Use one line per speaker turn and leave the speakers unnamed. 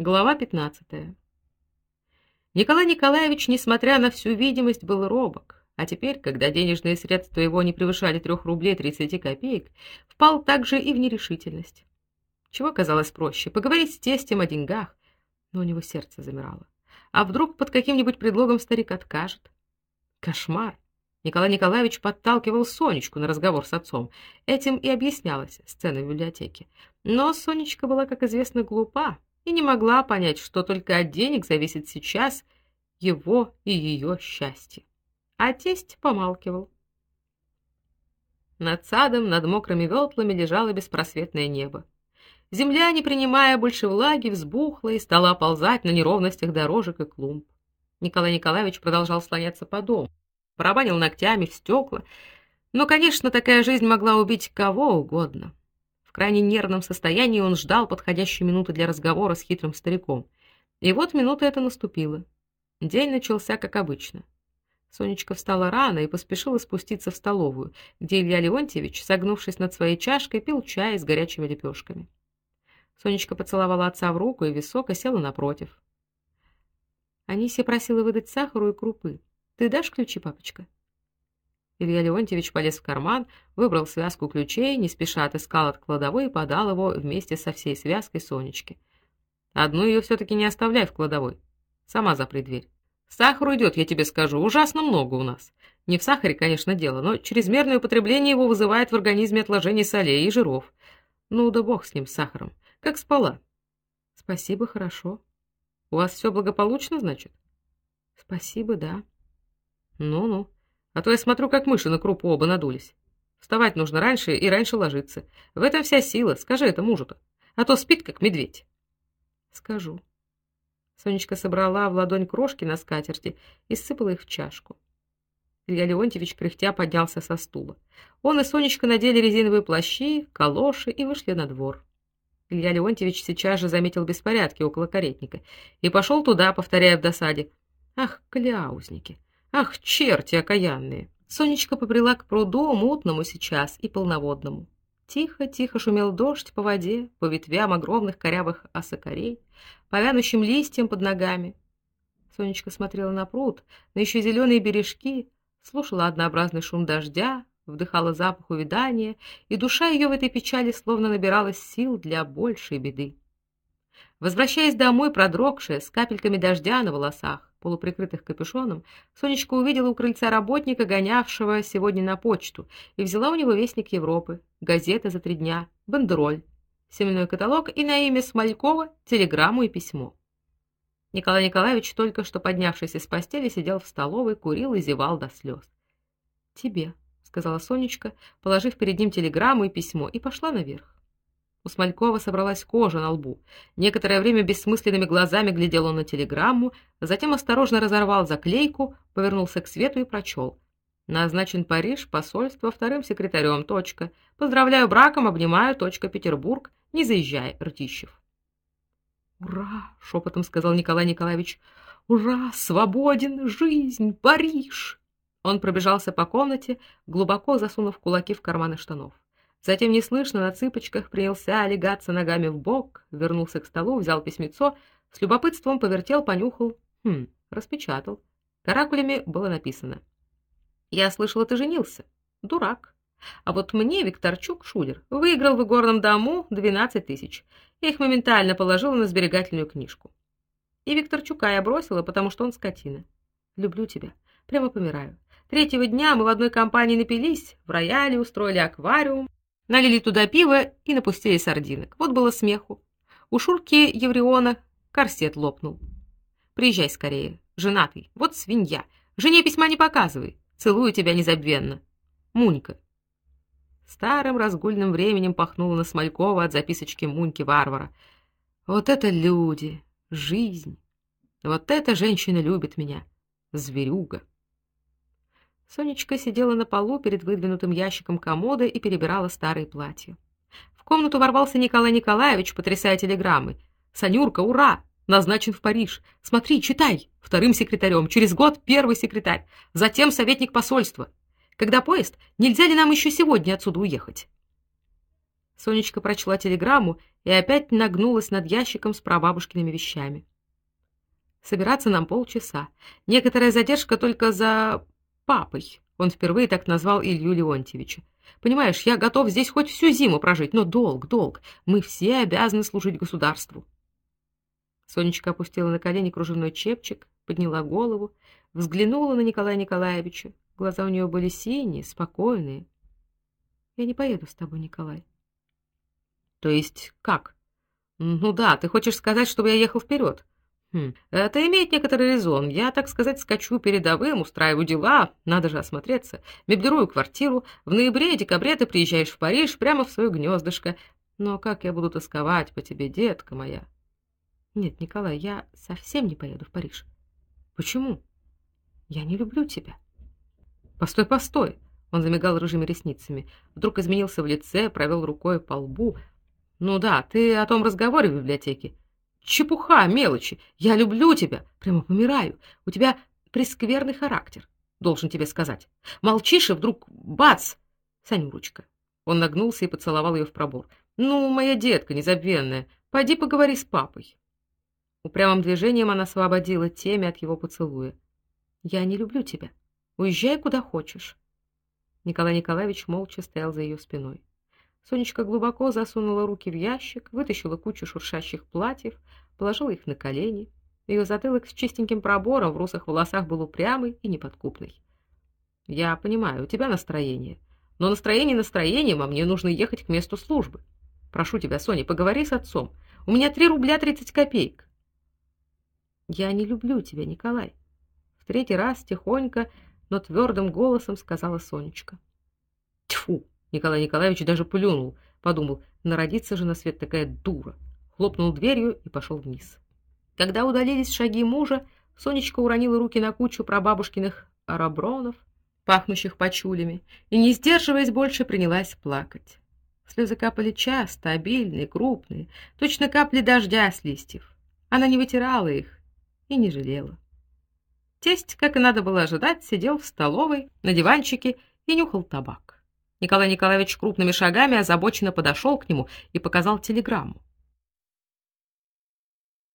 Глава 15. Николай Николаевич, несмотря на всю видимость, был робок, а теперь, когда денежные средства его не превышали трех рублей 30 копеек, впал также и в нерешительность. Чего казалось проще поговорить с тестем о деньгах, но у него сердце замирало. А вдруг под каким-нибудь предлогом старик откажет? Кошмар. Николай Николаевич подталкивал Сонечку на разговор с отцом. Этим и объяснялась сцена в библиотеке. Но Сонечка была, как известно, глупа и не могла понять, что только от денег зависит сейчас его и ее счастье. А тесть помалкивал. Над садом, над мокрыми ветлами лежало беспросветное небо. Земля, не принимая больше влаги, взбухла и стала оползать на неровностях дорожек и клумб. Николай Николаевич продолжал слоняться по дому, барабанил ногтями в стекла. Но, конечно, такая жизнь могла убить кого угодно. В крайне нервном состоянии он ждал подходящей минуты для разговора с хитрым стариком. И вот минута эта наступила. День начался как обычно. Сонечка встала рано и поспешила спуститься в столовую, где Илья Леонтьевич, согнувшись над своей чашкой, пил чай с горячими лепешками. Сонечка поцеловала отца в руку и висок и села напротив. Анисия просила выдать сахару и крупы. Ты дашь ключи, папочка? Илья Леонтьевич полез в карман, выбрал связку ключей, не спеша отыскал от кладовой и подал его вместе со всей связкой Сонечке. Одну ее все таки не оставляй в кладовой. Сама запри дверь. Сахар уйдет, я тебе скажу, ужасно много у нас. Не в сахаре, конечно, дело, но чрезмерное употребление его вызывает в организме отложение солей и жиров. Ну да бог с ним, с сахаром. Как спала? Спасибо, хорошо. У вас все благополучно, значит? Спасибо, да. Ну-ну. А то я смотрю, как мыши на крупу оба надулись. Вставать нужно раньше и раньше ложиться. В этом вся сила. Скажи это мужу-то. А то спит как медведь. Скажу. Сонечка собрала в ладонь крошки на скатерти и сыпала их в чашку. Илья Леонтьевич кряхтя поднялся со стула. Он и Сонечка надели резиновые плащи, калоши и вышли на двор. Илья Леонтьевич сейчас же заметил беспорядки около каретника и пошел туда, повторяя в досаде: "Ах, кляузники! Ах, черти окаянные. Сонечка побрела к пруду, мутному сейчас и полноводному. Тихо-тихо шумел дождь по воде, по ветвям огромных корявых осокорей, по вянущим листьям под ногами. Сонечка смотрела на пруд, на еще зеленые бережки, слушала однообразный шум дождя, вдыхала запах увядания, и душа ее в этой печали словно набиралась сил для большей беды. Возвращаясь домой, продрогшая, с капельками дождя на волосах, полуприкрытых капюшоном, Сонечка увидела у крыльца работника, гонявшего сегодня на почту, и взяла у него вестник Европы, газеты за три дня, бандероль, семейный каталог и на имя Смолькова телеграмму и письмо. Николай Николаевич, только что поднявшись из постели, сидел в столовой, курил и зевал до слез. "Тебе", сказала Сонечка, положив перед ним телеграмму и письмо, и пошла наверх. У Смолькова собралась кожа на лбу. Некоторое время бессмысленными глазами глядел он на телеграмму, затем осторожно разорвал заклейку, повернулся к свету и прочел. Назначен Париж, посольство вторым секретарем. Точка. Поздравляю браком, обнимаю. Точка. Петербург. Не заезжай, Ртищев. Ура, шепотом сказал Николай Николаевич. Ура, свободен, жизнь, Париж. Он пробежался по комнате, глубоко засунув кулаки в карманы штанов. Затем неслышно на цыпочках принялся легаться ногами в бок, вернулся к столу, взял письмецо, с любопытством повертел, понюхал. Хм, распечатал. Каракулями было написано: "Я слышала, ты женился. Дурак. А вот мне Викторчук Шулер выиграл в игорном дому 12 тысяч. Я их моментально положила на сберегательную книжку. И Викторчука я бросила, потому что он скотина. Люблю тебя. Прямо помираю. Третьего дня мы в одной компании напились, в рояле устроили аквариум, Налили туда пиво и напустили сардинок. Вот было смеху. У Шурки Евриона корсет лопнул. Приезжай скорее, женатый. Вот свинья. Жене письма не показывай. Целую тебя незабвенно. Мунька. Старым разгульным временем пахнуло на Смолькова от записочки Муньки Варвара. Вот это люди, жизнь. Вот эта женщина любит меня. Зверюга. Сонечка сидела на полу перед выдвинутым ящиком комода и перебирала старые платья. В комнату ворвался Николай Николаевич, потрясая телеграммы. Санюрка, ура! Назначен в Париж. Смотри, читай. Вторым секретарем, через год первый секретарь, затем советник посольства. Когда поезд? Нельзя ли нам еще сегодня отсюда уехать? Сонечка прочла телеграмму и опять нагнулась над ящиком с прабабушкиными вещами. Собираться нам полчаса. Некоторая задержка только за папой. Он впервые так назвал Илью Леонтьевича. Понимаешь, я готов здесь хоть всю зиму прожить, но долг, долг. Мы все обязаны служить государству. Сонечка опустила на колени кружевной чепчик, подняла голову, взглянула на Николая Николаевича. Глаза у нее были синие, спокойные. Я не поеду с тобой, Николай. То есть как? Ну да, ты хочешь сказать, чтобы я ехал вперед? Хм, это имеет некоторый резон. Я, так сказать, скачу передовым, устраиваю дела, надо же осмотреться. Меблирую квартиру. В ноябре и декабре ты приезжаешь в Париж прямо в свое гнездышко. Но как я буду тосковать по тебе, детка моя? Нет, Николай, я совсем не поеду в Париж. Почему? Я не люблю тебя. Постой, постой. Он замигал рыжими ресницами. Вдруг изменился в лице, провел рукой по лбу. Ну да, ты о том разговоре в библиотеке. Чепуха, мелочи. Я люблю тебя, прямо помираю. У тебя прескверный характер, должен тебе сказать. Молчишь и вдруг бац! Санюрочка. Он нагнулся и поцеловал ее в пробор. Ну, моя детка незабвенная, пойди поговори с папой. Упрямым движением она освободила темя от его поцелуя. Я не люблю тебя. Уезжай куда хочешь. Николай Николаевич молча стоял за ее спиной. Сонечка глубоко засунула руки в ящик, вытащила кучу шуршащих платьев, положила их на колени. Ее затылок с чистеньким пробором в русых волосах был упрямый и неподкупный. Я понимаю, у тебя настроение, но настроение настроением, а мне нужно ехать к месту службы. Прошу тебя, Соня, поговори с отцом. У меня три рубля тридцать копеек. Я не люблю тебя, Николай, в третий раз тихонько, но твердым голосом сказала Сонечка. Тьфу, Николай Николаевич даже плюнул, подумал: народится же на свет такая дура. Хлопнул дверью и пошел вниз. Когда удалились шаги мужа, Сонечка уронила руки на кучу прабабушкиных арабронов, пахнущих почулями, и не сдерживаясь больше, принялась плакать. Слезы капали часто, обильные, крупные, точно капли дождя с листьев. Она не вытирала их и не жалела. Тесть, как и надо было ожидать, сидел в столовой на диванчике и нюхал табак. Николай Николаевич крупными шагами озабоченно подошел к нему и показал телеграмму.